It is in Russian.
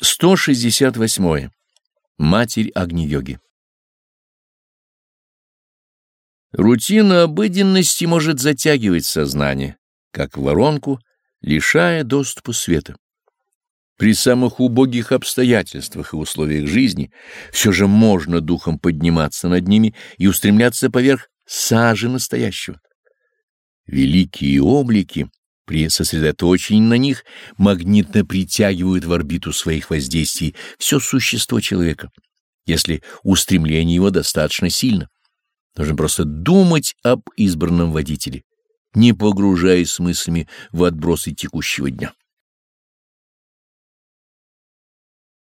168. Матерь Агни-йоги Рутина обыденности может затягивать сознание, как воронку, лишая доступа света. При самых убогих обстоятельствах и условиях жизни все же можно духом подниматься над ними и устремляться поверх сажи настоящего. Великие облики при сосредоточении на них магнитно притягивают в орбиту своих воздействий все существо человека, если устремление его достаточно сильно. Нужно просто думать об избранном водителе, не погружаясь мыслями в отбросы текущего дня.